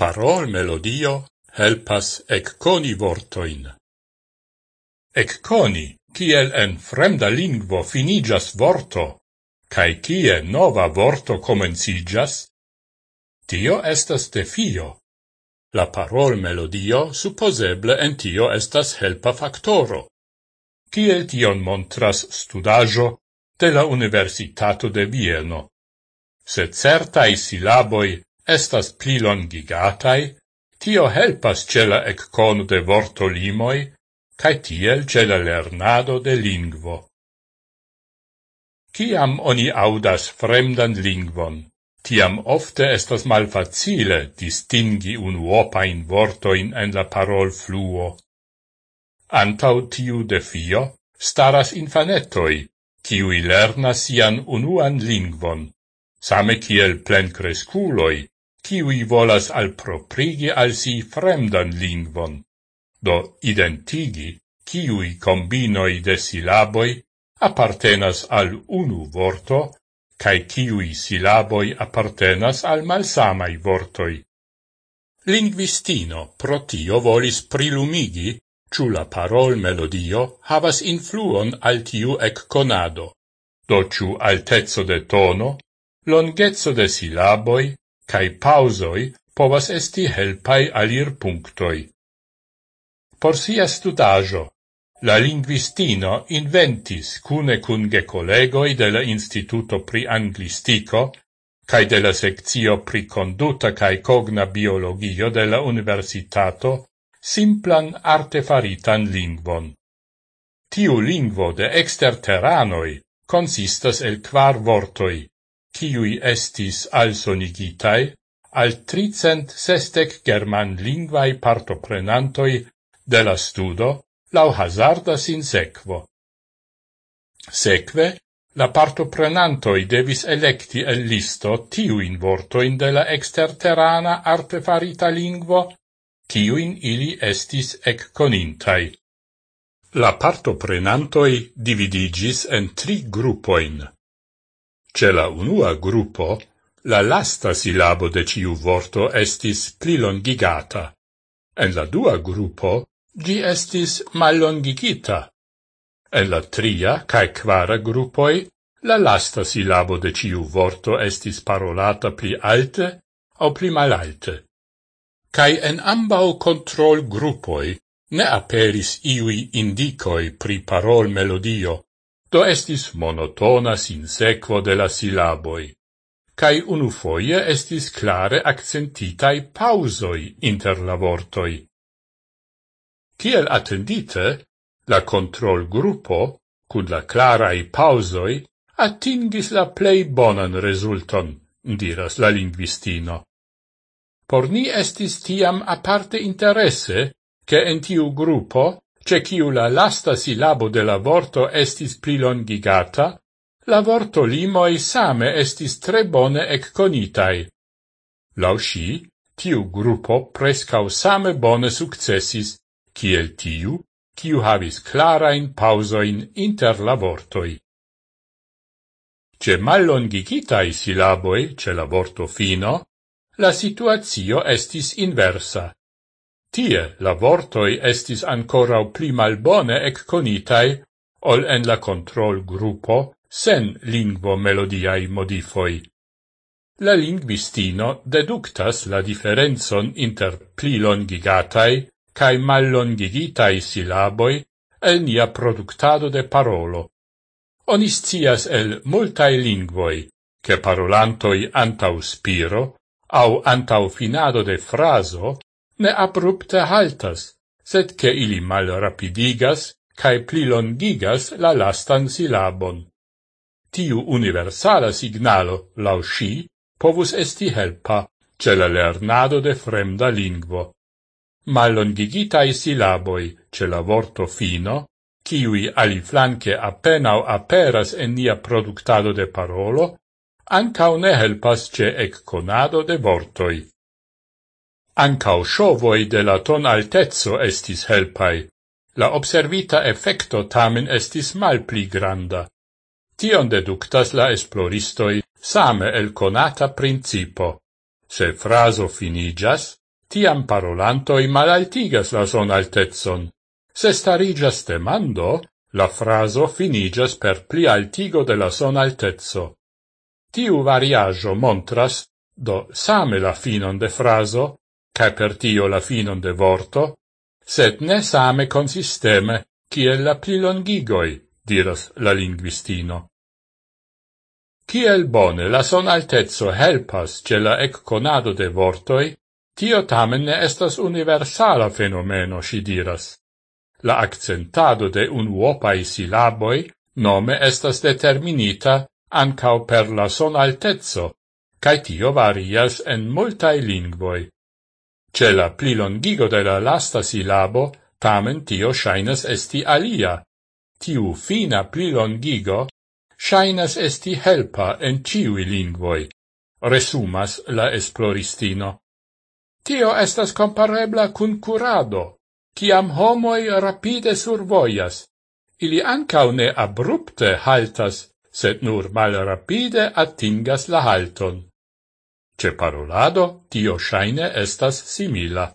Parol melodio helpas ecconi vortoin. Ecconi, kiel en fremda lingvo finigas vorto, cae kie nova vorto comencigas, tio estas defio. La parol melodio supposeble en tio estas helpa factoro. Kiel tion montras studajo de la Universitato de Vieno. Se certai silaboi estas plilongigatai, tio helpas cela la eccono de vortolimoi, cae tiel cela lernado de lingvo. Ciam oni audas fremdan lingvon, tiam ofte estas malfacile distingi unuopain vortoin en la parol fluo. Antau tiu defio staras infanetoi, kiui lernas sian unuan lingvon, same kiel plencresculoi, kiwi volas al proprigi al si fremdan lingvon, do identigi kiwi combinoi de silaboi appartenas al unu vorto, cae kiwi silaboi appartenas al malsamai vortoi. Linguistino protio volis prilumigi, ciù la parol melodio havas influon al tiu ec conado, do ciù altezzo de tono Longezzo de silaboi cae pausoi povas esti helpai alir punctoi. Por sia studajo, la linguistino inventis cune cun collegoi de la Instituto pri Anglistico cae de la sectio pri conduta cae cogna biologio de la Universitato simplan artefaritan lingvon. Tiu lingvo de exterteranoi consistas el quar vortoi, kiui estis alsonigitai al tricent sestec germanlingvai partoprenantoi de la studo lau hazarda sin sequo. Seque, la partoprenantoi devis electi el listo tiuin vortoin de la exterterana artefarita lingvo, kiuin ili estis ecconintai. La partoprenantoi dividigis en tri gruppoin. Ce la unua gruppo, la lasta silabo de ciu vorto estis prilongigata. En la dua gruppo, gi estis mallongigita. En la tria cae quara gruppoi, la lasta silabo de ciu vorto estis parolata pli alte au pli malalte. Cai en ambau control gruppoi ne aperis iui indicoi pri parol melodio, do estis monotona sinsequo de la silaboi, cae unufoie estis clare accentitai pausoi inter la vortoi. Ciel attendite, la control gruppo, cun la clarai pausoi, attingis la plei bonan resulton, diras la linguistino. Por ni estis tiam aparte interesse, che en tiu gruppo ce ciu la lasta silabo de la vorto estis prilongigata, la vorto limoi same estis tre bone ecconitai. Lau sci, tiu gruppo prescau same bone successis, kiel tiu, ciu havis clarain pausoin inter la vortoi. Ce mallongigitai silaboi, ce la vorto fino, la situatio estis inversa. Tie la vortoi estis ancorau pli malbone ecconitai ol en la control gruppo sen lingvo melodiai modifoi. La linguistino deductas la differenzon inter pli longigatai cae mallongigitai silaboi el nia productado de parolo. Onis scias el multae lingvoi, che parolantoi antau spiro, au antau finado de fraso, ne abrupte haltas, sed che ili mal rapidigas cae plilongigas la lastan silabon. Tiu universala signalo, lau sci, povus esti helpa ce la lernado de fremda lingvo. Mallongigitai silaboi ce la vorto fino, ciui aliflanque appenao aperas en nia productado de parolo, ancau ne helpas ce ecconado de vortoi. Ancao shovoi de la ton altezzo estis helpai. La observita effecto tamen estis malpli granda. Tion deductas la esploristoi same el conata principo. Se fraso finigas, tiam parolantoi malaltigas la son altezzon. Se starigas demando, la fraso finigas per pli altigo de la son altezzo. Tiu variaggio montras, do same la finon de fraso, cae per tio la finon de vorto, sed ne same consisteme kiel la prilongigoi, diras la linguistino. Kiel bone la son altezzo helpas ce la ecconado de vortoi, tio tamen ne estas universala fenomeno, si diras. La accentado de unuopai silaboi nome estas determinita ancao per la son altezzo, cae tio varias en multae lingvoi. Ce la plilongigo de la lasta silabo tamen tio shainas esti alia. Tiu fina plilongigo shainas esti helpa en ciui lingvoi, resumas la esploristino. Tio estas comparebla cun curado, ciam homoi rapide survoias. Ili ancau ne abrupte haltas, sed nur mal rapide attingas la halton. Ce parolado tio shaine estas simila.